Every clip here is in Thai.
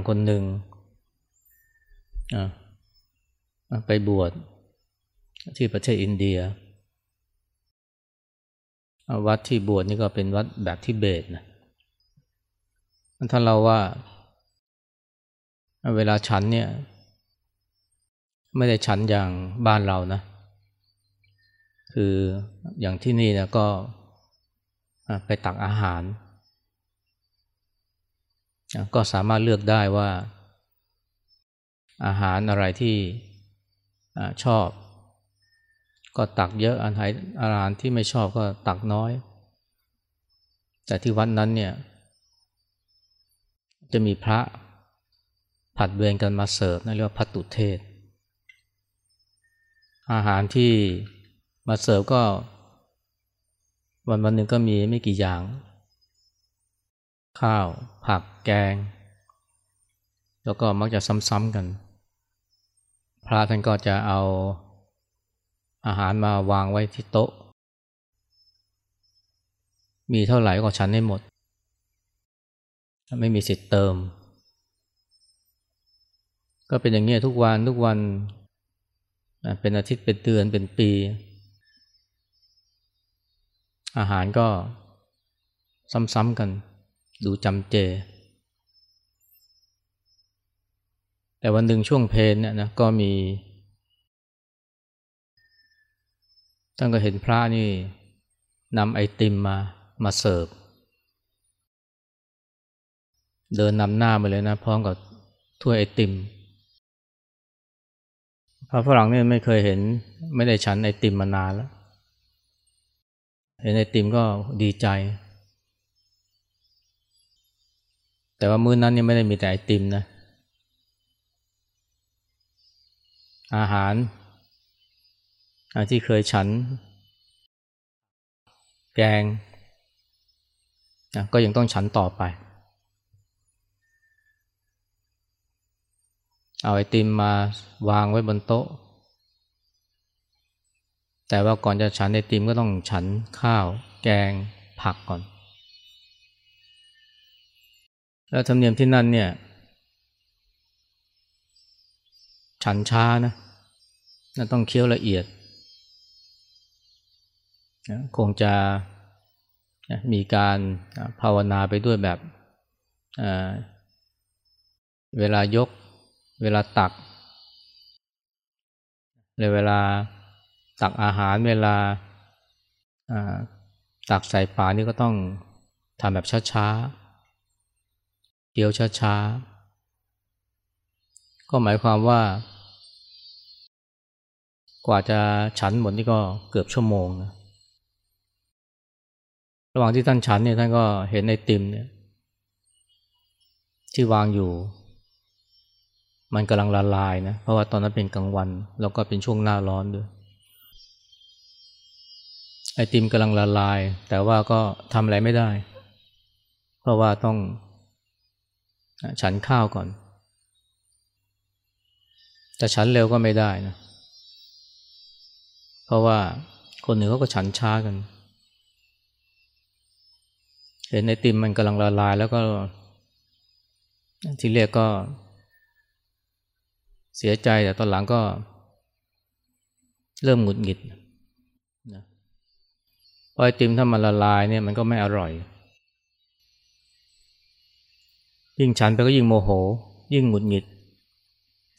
ฝรั่งคนหนึ่งไปบวชที่ประเทศอินเดีย วัดที่บวชนี่ก็เป็นวัดแบบทิเบตนะท่านเราว่า เวลาฉันเนี่ย ไม่ได้ฉันอย่างบ้านเรานะ คืออย่างที่นี่นะก็ไปตักอาหาร ก็สามารถเลือกได้ว่า อาหารอะไรที่ชอบ ก็ตักเยอะอาหารอาหารที่ไม่ชอบก็ตักน้อย แต่ที่วัดนนั้นเนี่ย จะมีพระผัดเวรกันมาเสิร์ฟนั่นเรียกว่าพัตุเทศ อาหารที่มาเสิร์ฟก็ วันวันหนึ่งก็มีไม่กี่อย่าง ข้าว ผักแกง แล้วก็มักจะซ้ำๆกัน พระท่านก็จะเอาอาหารมาวางไว้ที่โต๊ะ มีเท่าไหร่ก็ฉันให้หมด ไม่มีสิทธิ์เติม ก็เป็นอย่างนี้ทุกวันทุกวัน เป็นอาทิตย์เป็นเดือนเป็นปี อาหารก็ซ้ำๆกัน ดูจำเจ แต่วันหนึ่งช่วงเพลนเนี่ยนะก็มีท่านก็เห็นพระนี่นำไอติมมามาเสิร์ฟ เดินนำหน้ามาเลยนะ พร้อมกับถ้วยไอติม พระฝรั่งเนี่ยไม่เคยเห็นไม่ได้ฉันไอติมมานานแล้ว เห็นไอติมก็ดีใจ แต่ว่ามื้อนั้นยังไม่ได้มีแต่ไอติมนะ อาหารที่เคยฉัน แกงก็ยังต้องฉันต่อไป เอาไอติมมาวางไว้บนโต๊ะ แต่ว่าก่อนจะฉันไอติมก็ต้องฉันข้าว แกงผักก่อน แล้วธรรมเนียมที่นั่นเนี่ย ฉันช้านะต้องเคี้ยวละเอียดคงจะมีการภาวนาไปด้วยแบบเวลายก เวลาตักเวลาตักอาหารเวลาตักใส่ปานี่ก็ต้องทำแบบช้าๆ เดียวช้าๆ ก็หมายความว่า กว่าจะฉันหมดนี่ก็เกือบชั่วโมงนะระหว่างที่ท่านฉันเนี่ยท่านก็เห็นในติมเนี่ยที่วางอยู่ มันกำลังละลายนะเพราะว่าตอนนั้นเป็นกลางวัน แล้วก็เป็นช่วงหน้าร้อนด้วยไอติมกำลังละลาย แต่ว่าก็ทำอะไรไม่ได้ เพราะว่าต้อง ฉันข้าวก่อน แต่ฉันเร็วก็ไม่ได้นะ เพราะว่าคนหนึ่งเขาก็ฉันช้ากัน เห็นไอติมมันกำลังละลายแล้วก็ที่เรียกก็ เสียใจแต่ตอนหลังก็ เริ่มหงุดหงิดราะไอติมถ้ามันละลายเนี่ยมันก็ไม่อร่อย ยิ่งฉันไปก็ยิ่งโมโห ยิ่งหงุดหงิด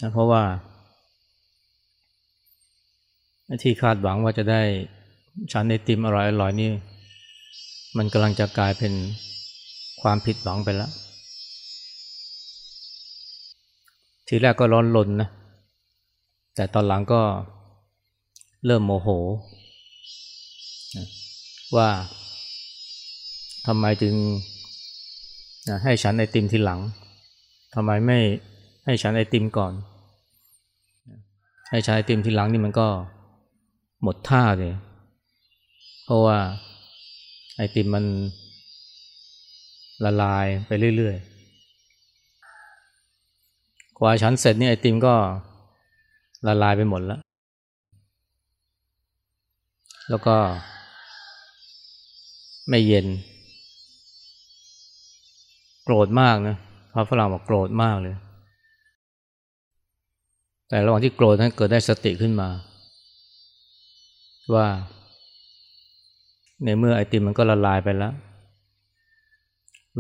นะเพราะว่าที่คาดหวังว่าจะได้ฉันไอติมอร่อยอร่อยนี่ มันกำลังจะกลายเป็นความผิดหวังไปแล้ว ทีแรกก็ร้อนลนนะ แต่ตอนหลังก็เริ่มโมโห ว่าทำไมจึง ให้ฉันไอติมทีหลังทำไมไม่ให้ฉันไอติมก่อน ให้ฉันไอติมทีหลังนี่มันก็หมดท่าเลย เพราะว่าไอติมมันละลายไปเรื่อยๆ กว่าฉันเสร็จนี่ไอติมก็ละลายไปหมดแล้ว แล้วก็ไม่เย็น รธมากนะพระฝรั่งบอกโกรธมากเลย แต่ระหว่างที่โกรธนั้นเกิดได้สติขึ้นมา ว่า ในเมื่อไอติมมันก็ละลายไปแล้ว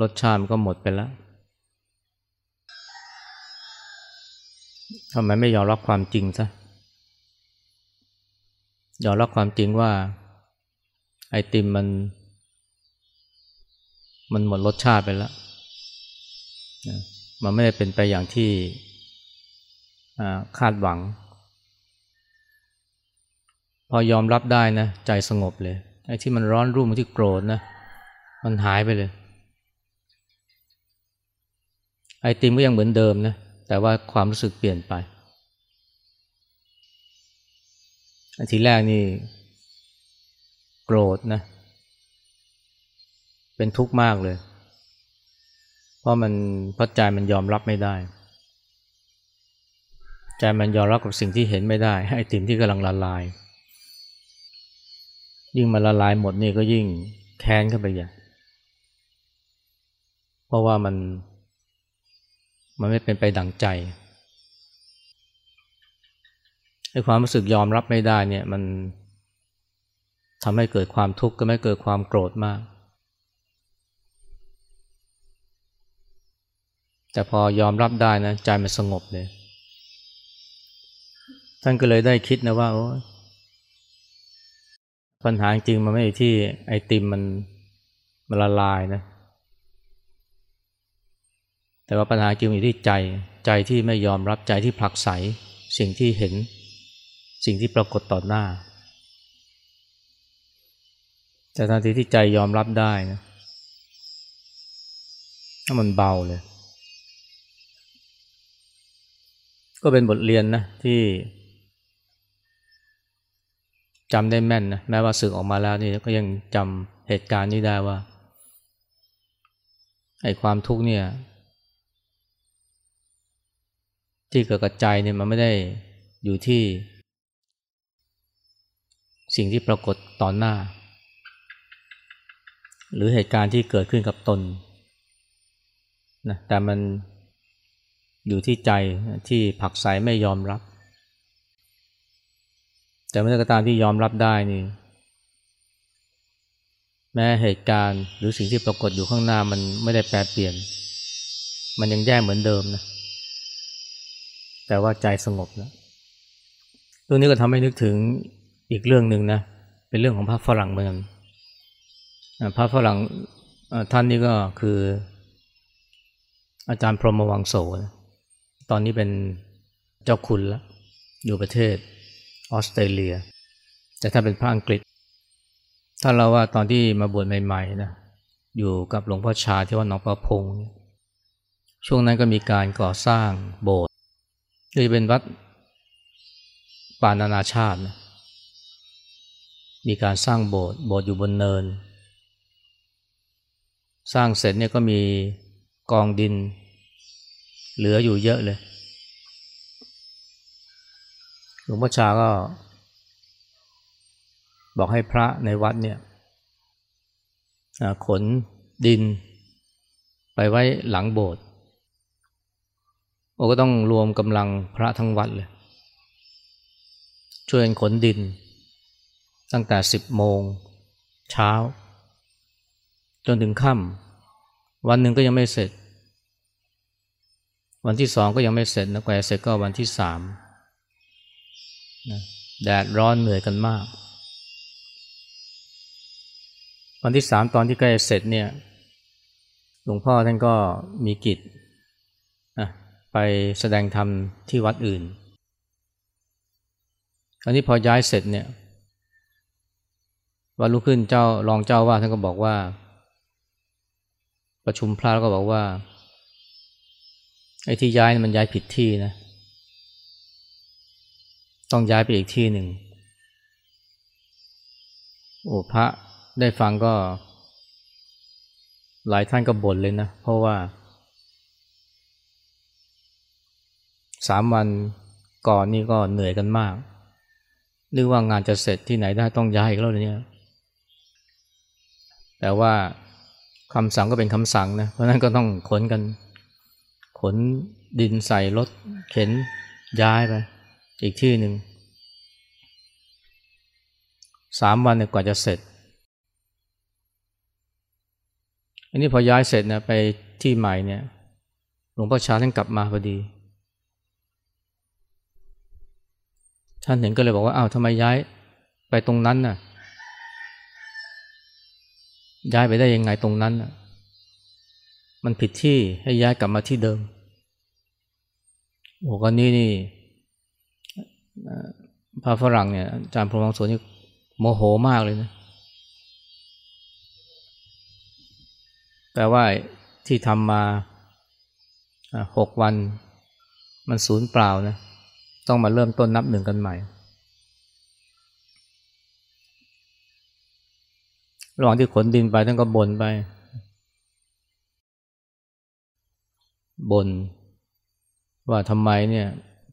รสชาติมันก็หมดไปแล้วทำไมไม่ยอมรับความจริงซะยอมรับความจริงว่า ไอติมมัน มันหมดรสชาติไปแล้ว มันไม่ได้เป็นไปอย่างที่คาดหวัง พอยอมรับได้นะ ใจสงบเลยไอ้ที่มันร้อนรุ่มที่โกรธนะ มันหายไปเลย ไอติมก็ยังเหมือนเดิมนะ แต่ว่าความรู้สึกเปลี่ยนไปอันทีแรกนี่ โกรธนะ เป็นทุกข์มากเลย เพราะมันเพราะใจมันยอมรับไม่ได้ ใจมันยอมรับกับสิ่งที่เห็นไม่ได้ให้ติมที่กำลังละลาย ยิ่งมันละลายหมดนี่ก็ยิ่งแค้นเข้าไปใหญ่เพราะว่ามันมันไม่เป็นไปดังใจไอ้ความรู้สึกยอมรับไม่ได้เนี่ยมันทำให้เกิดความทุกข์ก็ไม่เกิดความโกรธมาก แต่พอยอมรับได้นะใจมันสงบเลยท่านก็เลยได้คิดนะว่าปัญหาจริงมันไม่ที่ไอติมมันมันละลายนะ แต่ว่าปัญหาจริงอยู่ที่ใจใจที่ไม่ยอมรับใจที่ผลักไสสิ่งที่เห็น สิ่งที่ปรากฏต่อหน้า แต่ทันทีที่ใจยอมรับได้นะมันเบาเลย ก็เป็นบทเรียนนะที่จำได้แม่นนะแม้ว่าสึกออกมาแล้วนี่ก็ยังจำเหตุการณ์นี้ได้ว่าไอ้ความทุกข์เนี่ย ที่เกิดกับใจเนี่ยมันไม่ได้อยู่ที่ สิ่งที่ปรากฏต่อหน้า หรือเหตุการณ์ที่เกิดขึ้นกับตนนะแต่มัน อยู่ที่ใจที่ผักใสไม่ยอมรับ แต่เมื่อกตามที่ยอมรับได้นี่แม้เหตุการณ์หรือสิ่งที่ปรากฏอยู่ข้างหน้ามันไม่ได้แปรเปลี่ยน มันยังแย่เหมือนเดิมนะ แต่ว่าใจสงบแล้วตรงนี้ก็ทำให้นึกถึงอีกเรื่องหนึ่งนะ เป็นเรื่องของพระฝรั่งเหมือนกันพระฝรั่งท่านนี้ก็คือ อาจารย์พรหมวังโส ตอนนี้เป็นเจ้าคุณแล้วอยู่ประเทศออสเตรเลีย แต่ถ้าเป็นพระอังกฤษ ถ้าเราว่าตอนที่มาบวชใหม่ๆนะอยู่กับหลวงพ่อชาที่วัดหนองประพง ช่วงนั้นก็มีการก่อสร้างโบสถ์ที่เป็นวัดป่านานาชาตินะมีการสร้างโบสถ์โบสถ์อยู่บนเนิน สร้างเสร็จเนี่ยก็มีกองดิน เหลืออยู่เยอะเลย หลวงพ่อชาก็ บอกให้พระในวัดเนี่ยขนดิน ไปไว้หลังโบสถ์โอก็ต้องรวมกำลังพระทั้งวัดเลย ช่วยขนดิน ตั้งแต่สิบโมงเช้า จนถึงค่ำวันหนึ่งก็ยังไม่เสร็จ วันที่สองก็ยังไม่เสร็จนะกว่าเสร็จก็วันที่สามแดดร้อนเหนื่อยกันมาก วันที่สามตอนที่ใกล้เสร็จเนี่ยหลวงพ่อท่านก็มีกิจไปแสดงธรรมที่วัดอื่น อันนี้พอย้ายเสร็จเนี่ยวันรุ่งขึ้นเจ้ารองเจ้าว่าท่านก็บอกว่า ประชุมพระแล้วก็บอกว่า ไอ้ที่ย้ายมันย้ายผิดที่นะ ต้องย้ายไปอีกที่หนึ่ง โอ้พระได้ฟังก็ หลายท่านก็บ่นเลยนะ เพราะว่าสามวันก่อนนี่ก็เหนื่อยกันมาก นึกว่างานจะเสร็จที่ไหนได้ต้องย้ายอีกแล้วเนี่ย แต่ว่าคำสั่งก็เป็นคำสั่งนะ เพราะนั้นก็ต้องขนกัน ขนดินใส่รถเข็นย้ายไป อีกที่หนึ่งสามวันกว่าจะเสร็จ อันนี้พอย้ายเสร็จนะไปที่ใหม่เนี่ยหลวงพ่อชาท่านกลับมาพอดี ท่านเห็นก็เลยบอกว่าอ้าวทำไมย้ายไปตรงนั้นน่ะย้ายไปได้ยังไงตรงนั้นน่ะ มันผิดที่ให้ย้ายกลับมาที่เดิมโอ้ก็นี่นี่พระฝรั่งเนี่ยอาจารย์พรหมงสวนนี่โมโหมากเลยนะแปลว่าที่ทำมาหกวัน มันสูญเปล่านะ ต้องมาเริ่มต้นนับหนึ่งกันใหม่ ระหว่างที่ขนดินไปท่านก็บ่นไป บ่นว่าทำไมเนี่ย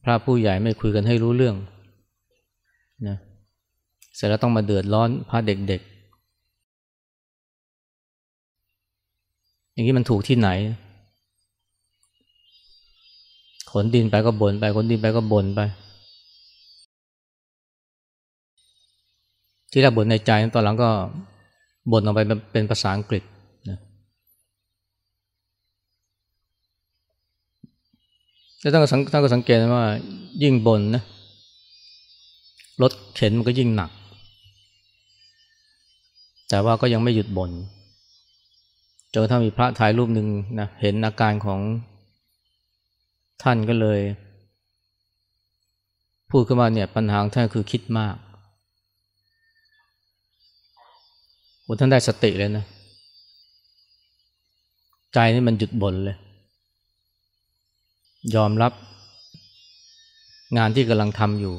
พระผู้ใหญ่ไม่คุยกันให้รู้เรื่องนะเสร็จแล้วต้องมาเดือดร้อนพระเด็กๆ อย่างนี้มันถูกที่ไหน ขนดินไปก็บ่นไปขนดินไปก็บ่นไป ที่แรกบ่นในใจตอนหลังก็บ่นออกไปเป็นภาษาอังกฤษ แล้วท่านก็ท่านก็สังเกตว่า ยิ่งบนนะรถเข็นมันก็ยิ่งหนัก แต่ว่าก็ยังไม่หยุดบนจนถ้ามีพระถ่ายรูปหนึ่งนะเห็นอาการของท่านก็เลย พูดขึ้นมาเนี่ยปัญหาท่านคือคิดมากท่านได้สติเลยนะ ใจนี่มันหยุดบ่นเลย ยอมรับงานที่กำลังทำอยู่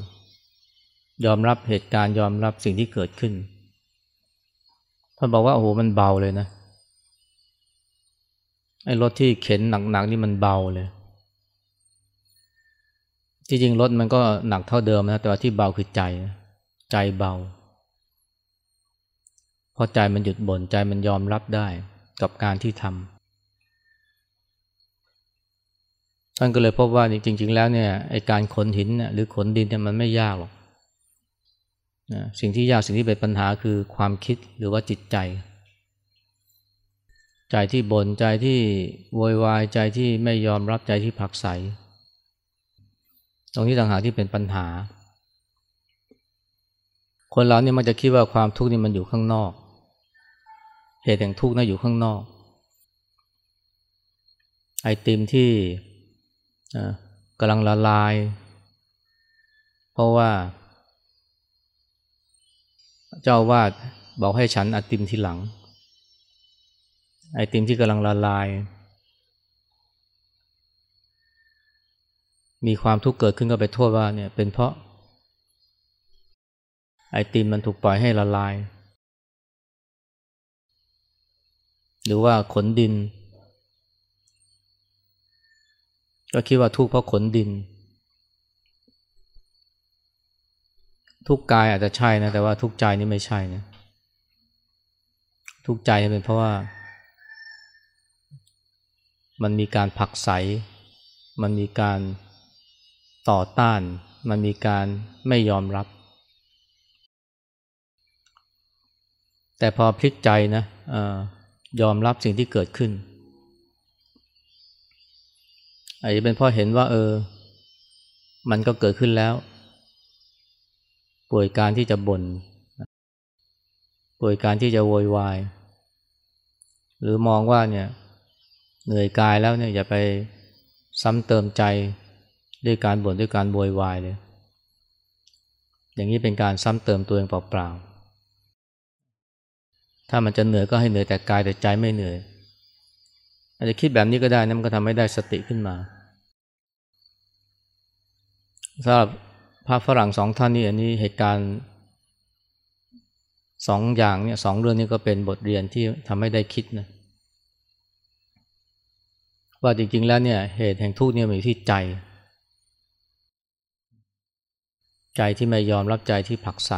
ยอมรับเหตุการณ์ยอมรับสิ่งที่เกิดขึ้นท่านบอกว่าโอ้โหมันเบาเลยนะไอ้รถที่เข็นหนักๆนี่มันเบาเลยที่จริงรถมันก็หนักเท่าเดิมนะแต่ว่าที่เบาคือใจ ใจเบาเพราะใจมันหยุดบน่นใจมันยอมรับได้กับการที่ทำ ท่านก็เลยพบว่าจริง ๆ แล้วเนี่ยไอการขนหินหรือขนดินเนี่ยมันไม่ยากหรอกนะสิ่งที่ยากสิ่งที่เป็นปัญหาคือความคิดหรือว่าจิตใจ ใจที่บน่นใจที่โวยวายใจที่ไม่ยอมรับใจที่ผักใส ตรงนี้ต่างหากที่เป็นปัญหา คนเราเนี่ยมันจะคิดว่าความทุกข์นี่มันอยู่ข้างนอก เหตุแห่งทุกข์น่ะอยู่ข้างนอก ไอติมที่ กำลังละลาย เพราะว่า เจ้าวาดบอกให้ฉันไอติมที่หลัง ไอติมที่กำลังละลาย มีความทุกข์เกิดขึ้นก็ไปโทษว่าเนี่ยเป็นเพราะ ไอติมมันถูกปล่อยให้ละลาย หรือว่าขนดิน ก็คิดว่าทุกข์เพราะขนดิน ทุกกายอาจจะใช่นะ แต่ว่าทุกใจนี่ไม่ใช่นะทุกใจเป็นเพราะว่า มันมีการผักใส มันมีการต่อต้าน มันมีการไม่ยอมรับ แต่พอพลิกใจนะอยอมรับสิ่งที่เกิดขึ้น อาจจะเป็นเพราะเห็นว่า เออ มันก็เกิดขึ้นแล้ว ป่วยการที่จะบน่นป่วยการที่จะโวยวาย หรือมองว่าเนี่ย เหนื่อยกายแล้วเนี่ยอย่าไปซ้ำเติมใจด้วยการบ่นด้วยการโวยวายเลย อย่างนี้เป็นการซ้ำเติมตัวเองเปล่าๆถ้ามันจะเหนื่อยก็ให้เหนื่อยแต่กายแต่ใจไม่เหนื่อย อาจจะคิดแบบนี้ก็ได้นะมันก็ทำให้ได้สติขึ้นมาสำหรับพระฝรั่งสองท่านนี่อันนี้เหตุการณ์สองอย่างเนี่ยสองเรื่องนี้ก็เป็นบทเรียนที่ทำให้ได้คิดนะว่าจริงๆแล้วเนี่ยเหตุแห่งทุกข์เนี่ยมีที่ใจ ใจที่ไม่ยอมรับใจที่ผักใส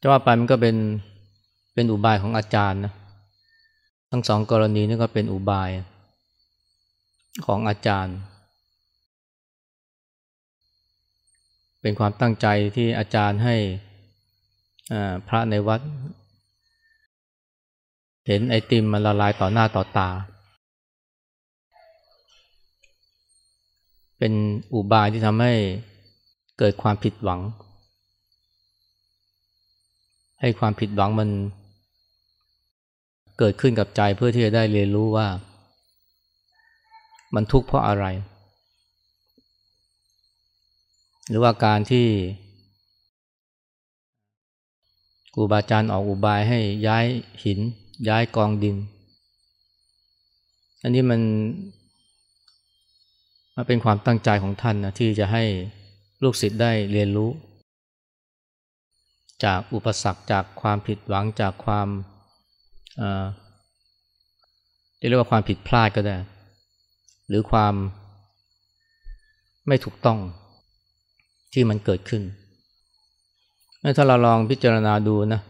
จะว่าไปมันก็เป็น เป็นอุบายของอาจารย์นะทั้งสองกรณีนี่ก็เป็นอุบายของอาจารย์ เป็นความตั้งใจที่อาจารย์ให้พระในวัด เห็นไอติมมันละลายต่อหน้าต่อตา เป็นอุบายที่ทำให้เกิดความผิดหวัง ให้ความผิดหวังมัน เกิดขึ้นกับใจเพื่อที่จะได้เรียนรู้ว่า มันทุกข์เพราะอะไร หรือว่าการที่ครูบาอาจารย์ออกอุบายให้ย้ายหิน ย้ายกองดิน อันนี้มันมาเป็นความตั้งใจของท่านนะที่จะให้ลูกศิษย์ได้เรียนรู้ จากอุปสรรคจากความผิดหวังจากความ เรียกว่าความผิดพลาดก็ได้ หรือความไม่ถูกต้องที่มันเกิดขึ้น ถ้าเราลองพิจารณาดูนะ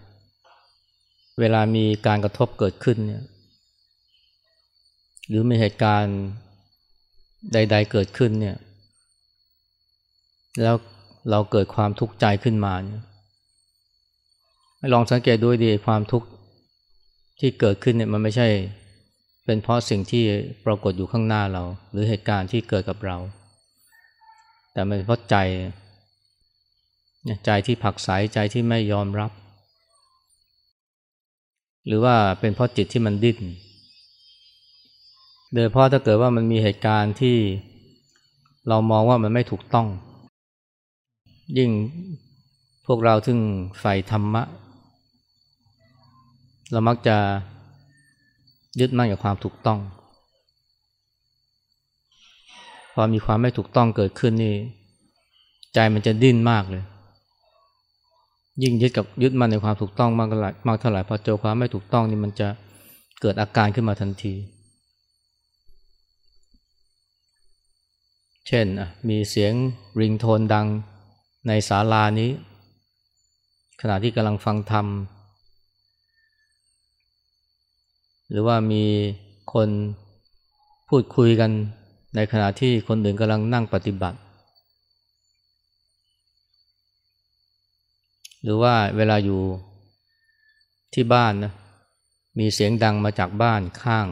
เวลามีการกระทบเกิดขึ้นเนี่ย หรือมีเหตุการณ์ใด ๆ เกิดขึ้นเนี่ย แล้วเราเกิดความทุกข์ใจขึ้นมาเนี่ยลองสังเกตดูดีความทุกข์ ที่เกิดขึ้นเนี่ยมันไม่ใช่ เป็นเพราะสิ่งที่ปรากฏอยู่ข้างหน้าเรา หรือเหตุการณ์ที่เกิดกับเรา แต่มันเพราะใจใจที่ผักใสใจที่ไม่ยอมรับ หรือว่าเป็นเพราะจิตที่มันดิ้นโดยเพราะถ้าเกิดว่ามันมีเหตุการณ์ที่เรามองว่ามันไม่ถูกต้อง ยิ่งพวกเราถึงใฝ่ธรรมะ เรามักจะยึดมั่นกับความถูกต้อง พอมีความไม่ถูกต้องเกิดขึ้นนี่ ใจมันจะดิ้นมากเลย ยิ่งยึดกับยึดมั่นในความถูกต้องมากเท่าไหร่มากเท่าไหร่พอเจอความไม่ถูกต้องนี่มันจะเกิดอาการขึ้นมาทันที เช่นมีเสียงริงโทนดังในศาลานี้ ขณะที่กำลังฟังธรรม หรือว่ามีคนพูดคุยกันในขณะที่คนอื่นกำลังนั่งปฏิบัติ หรือว่าเวลาอยู่ที่บ้านนะมีเสียงดังมาจากบ้านข้าง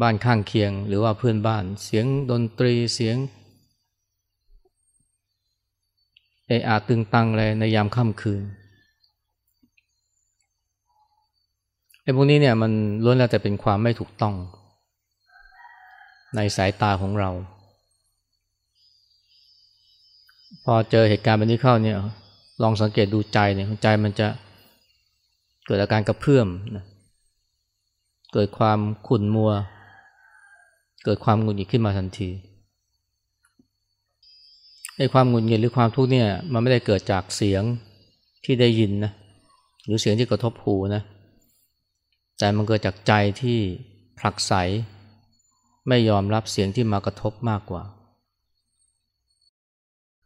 บ้านข้างเคียง หรือว่าเพื่อนบ้าน เสียงดนตรีเสียงเออาตึงตังอะไรในยามค่ำคืน ไอ้พวกนี้เนี่ยมันล้วนแล้วแต่เป็นความไม่ถูกต้อง ในสายตาของเรา พอเจอเหตุการณ์แบบนี้เข้าเนี่ย ลองสังเกตดูใจเนี่ยใจมันจะเกิดอาการกระเพื่อมนะเกิดความขุ่นมัว เกิดความหงุดหงิดขึ้นมาทันทีไอ้ความหงุดหงิดหรือความทุกข์เนี่ยมันไม่ได้เกิดจากเสียงที่ได้ยินนะหรือเสียงที่กระทบหูนะ แต่มันเกิดจากใจที่ผลักไส ไม่ยอมรับเสียงที่มากระทบมากกว่า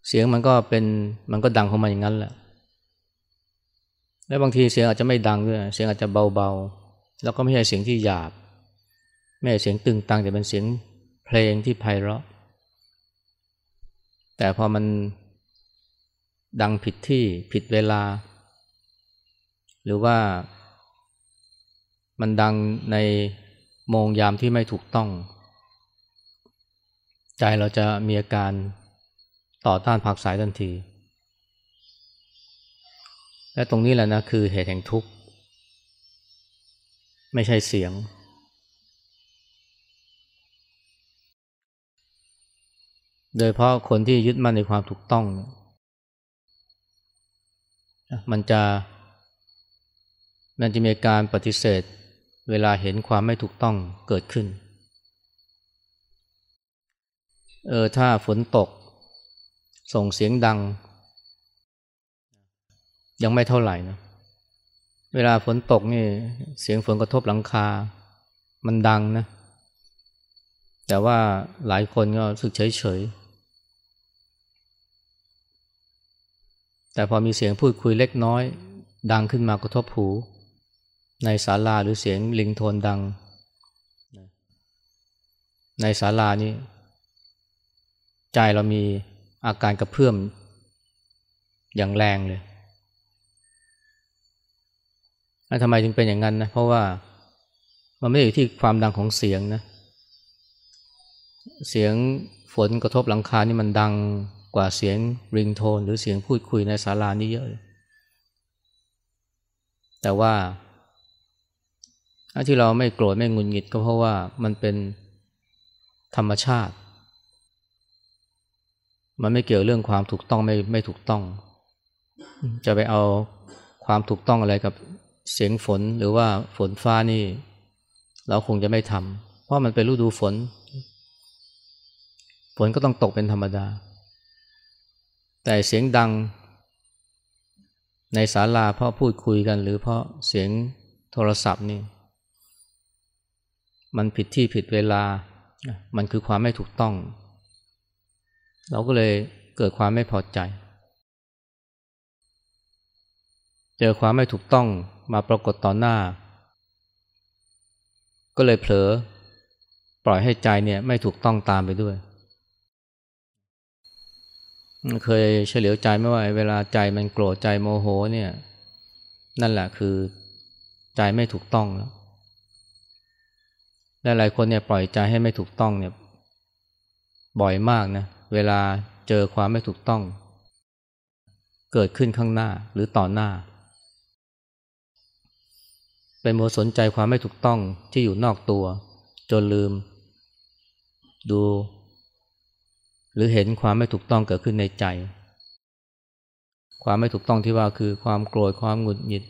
เสียงมันก็เป็นมันก็ดังของมันอย่างนั้นแหละ และบางทีเสียงอาจจะไม่ดังด้วย เสียงอาจจะเบาๆ แล้วก็ไม่ใช่เสียงที่หยาบ ไม่ใช่เสียงตึงตังแต่เป็นเสียงเพลงที่ไพเราะ แต่พอมันดังผิดที่ผิดเวลา หรือว่า มันดังในโมงยามที่ไม่ถูกต้อง ใจเราจะมีอาการต่อต้านผักสายทันที และตรงนี้แหละนะคือเหตุแห่งทุกข์ ไม่ใช่เสียง โดยเพราะคนที่ยึดมั่นในความถูกต้อง มันจะมันจะมีการปฏิเสธ เวลาเห็นความไม่ถูกต้องเกิดขึ้น เออถ้าฝนตก ส่งเสียงดัง ยังไม่เท่าไหร่นะ เวลาฝนตกนี่เสียงฝนกระทบหลังคา มันดังนะ แต่ว่าหลายคนก็รู้สึกเฉยเฉยแต่พอมีเสียงพูดคุยเล็กน้อย ดังขึ้นมากระทบหู ในศาลาหรือเสียงลิงโทนดัง ในศาลานี้ ใจเรามีอาการกระเพื่อมอย่างแรงเลยทำไมถึงเป็นอย่างนั้นนะเพราะว่ามันไม่ได้อยู่ที่ความดังของเสียงนะ เสียงฝนกระทบหลังคานี่มันดังกว่าเสียงริงโทน หรือเสียงพูดคุยในศาลานี่เยอะเลยแต่ว่า ที่เราไม่โกรธไม่งุนงิดก็เพราะว่ามันเป็นธรรมชาติ มันไม่เกี่ยวเรื่องความถูกต้องไม่ไม่ถูกต้อง จะไปเอาความถูกต้องอะไรกับเสียงฝนหรือว่าฝนฟ้านี่ เราคงจะไม่ทำเพราะมันเป็นฤดูฝน ฝนก็ต้องตกเป็นธรรมดา แต่เสียงดัง ในศาลาเพราะพูดคุยกัน หรือเพราะเสียงโทรศัพท์นี่ มันผิดที่ผิดเวลา มันคือความไม่ถูกต้อง เราก็เลยเกิดความไม่พอใจ เจอความไม่ถูกต้องมาปรากฏต่อหน้า ก็เลยเผลอ ปล่อยให้ใจเนี่ยไม่ถูกต้องตามไปด้วย เคยเฉลียวใจไม่ว่าเวลาใจมันโกรธใจโมโหเนี่ย นั่นแหละคือใจไม่ถูกต้องแล้ว หลายคนเนี่ยปล่อยใจให้ไม่ถูกต้องเนี่ยบ่อยมากนะเวลาเจอความไม่ถูกต้อง เกิดขึ้นข้างหน้าหรือต่อหน้า เป็นโมสนใจความไม่ถูกต้องที่อยู่นอกตัว จนลืม ดู หรือเห็นความไม่ถูกต้องเกิดขึ้นในใจ ความไม่ถูกต้องที่ว่าคือความโกรธความหงุดหงิด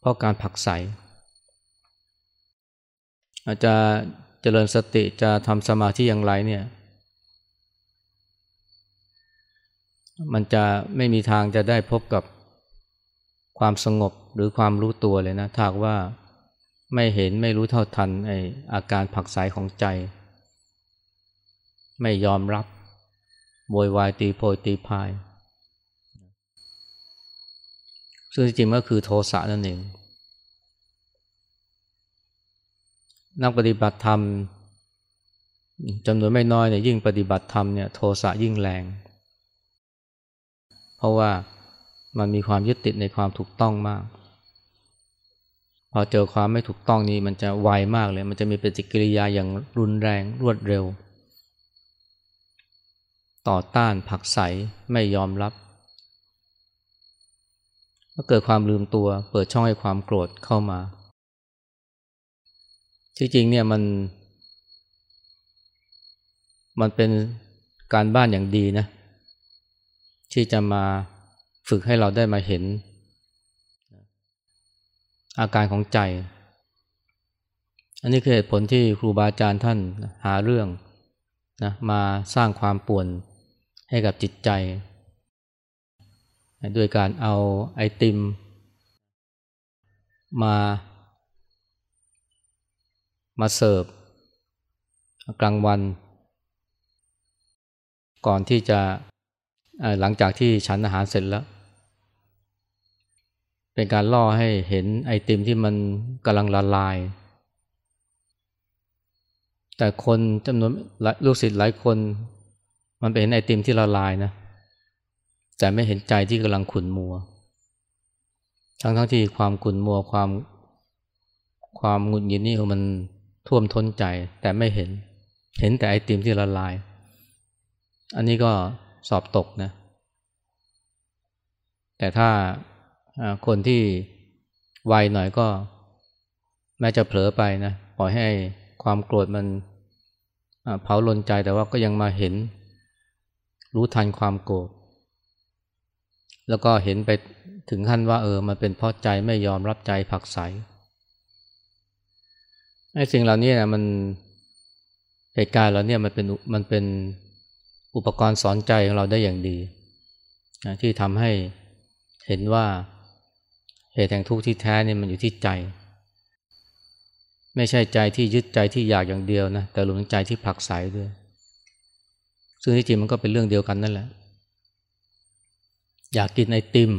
เพราะการผักใส จจะเจริญสติจะทำสมาธิอย่างไรเนี่ย มันจะไม่มีทางจะได้พบกับความสงบหรือความรู้ตัวเลยนะถ้าว่าไม่เห็นไม่รู้เท่าทันไออาการผักสายของใจ ไม่ยอมรับโวยวายตีโพยตีพาย ซึ่งจริงก็คือโทสะนั่นเอง นักปฏิบัติธรรมจำนวนไม่น้อยเนี่ยยิ่งปฏิบัติธรรมเนี่ยโทสะยิ่งแรง เพราะว่ามันมีความยึดติดในความถูกต้องมาก พอเจอความไม่ถูกต้องนี้มันจะไวมากเลย มันจะมีปฏิกิริยาอย่างรุนแรงรวดเร็ว ต่อต้านผักใสไม่ยอมรับก็เกิดความลืมตัวเปิดช่องให้ความโกรธเข้ามา ที่จริงเนี่ยมัน มันเป็นการบ้านอย่างดีนะ ที่จะมาฝึกให้เราได้มาเห็น อาการของใจ อันนี้คือเหตุผลที่ครูบาอาจารย์ท่านหาเรื่องนะมาสร้างความป่วนให้กับจิตใจ ด้วยการเอาไอติม มา มาเสิร์ฟกลางวัน ก่อนที่จะหลังจากที่ฉันอาหารเสร็จแล้ว เป็นการล่อให้เห็นไอติมที่มันกำลังละลาย แต่คนจำนวนลูกศิษย์หลายคน มันไปเห็นไอติมที่ละลายนะ แต่ไม่เห็นใจที่กำลังขุนมัว ทั้งทั้งที่ความขุนมัวความความหงุดหงิดนี่มัน ท่วมท้นใจแต่ไม่เห็น เห็นแต่ไอติมที่ละลาย อันนี้ก็สอบตกนะ แต่ถ้าคนที่ไวหน่อยก็แม้จะเผลอไปนะปล่อยให้ความโกรธมันเผาลนใจแต่ว่าก็ยังมาเห็น รู้ทันความโกรธแล้วก็เห็นไปถึงขั้นว่าเออมันเป็นเพราะใจไม่ยอมรับใจผักใส ไอ้สิ่งเหล่านี้นะมันเหตุการณ์เราเนี่ยมันเป็นมันเป็นอุปกรณ์สอนใจของเราได้อย่างดีนะที่ทำให้เห็นว่าเหตุแห่งทุกข์ที่แท้เนี่ยมันอยู่ที่ใจ ไม่ใช่ใจที่ยึดใจที่อยากอย่างเดียวนะแต่รวมถึงใจที่ผักใสด้วย ซึ่งที่จริงมันก็เป็นเรื่องเดียวกันนั่นแหละ อยากกินไอติม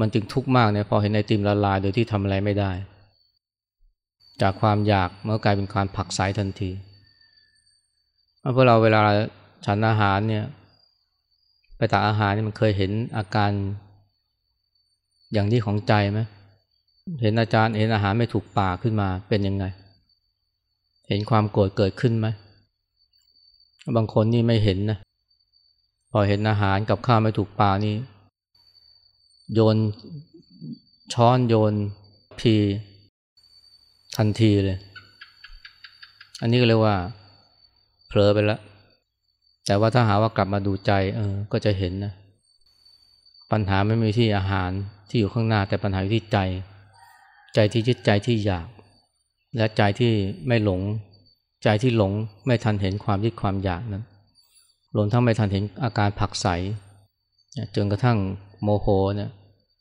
มันจึงทุกข์มากเนี่ยพอเห็นไอติมละลายโดยที่ทำอะไรไม่ได้ จากความอยากมันก็กลายเป็นการผักสายทันทีเพราะเราเวลาฉันอาหารเนี่ยไปตักอาหารนี่มันเคยเห็นอาการอย่างนี้ของใจไหมเห็นอาจารย์เห็นอาหารไม่ถูกปากขึ้นมาเป็นยังไง เห็นความโกรธเกิดขึ้นไหมบางคนนี่ไม่เห็นนะพอเห็นอาหารกับข้าวไม่ถูกปากนี่โยนช้อนโยนพี ทันทีเลย อันนี้ก็เรียกว่าเผลอไปแล้ว แต่ว่าถ้าหาว่ากลับมาดูใจเออก็จะเห็นนะ ปัญหาไม่มีที่อาหารที่อยู่ข้างหน้าแต่ปัญหาอยู่ที่ใจ ใจที่ยึดใจที่อยาก และใจที่ไม่หลง ใจที่หลงไม่ทันเห็นความยึดความอยากนั้นรวมทั้งไม่ทันเห็นอาการผักใสจนกระทั่งโมโหเนี่ย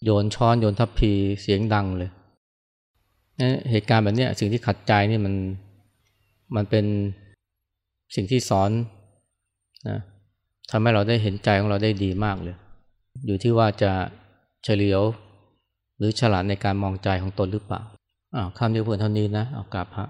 โยนช้อนโยนทัพพีเสียงดังเลย เหตุการณ์แบบนี้สิ่งที่ขัดใจนี่มันมันเป็นสิ่งที่สอนนะทำให้เราได้เห็นใจของเราได้ดีมากเลย อยู่ที่ว่าจะเฉลียวหรือฉลาดในการมองใจของตนหรือเปล่าอ้าวคำเดียวเพื่อนเท่านี้นะเอากลับฮะ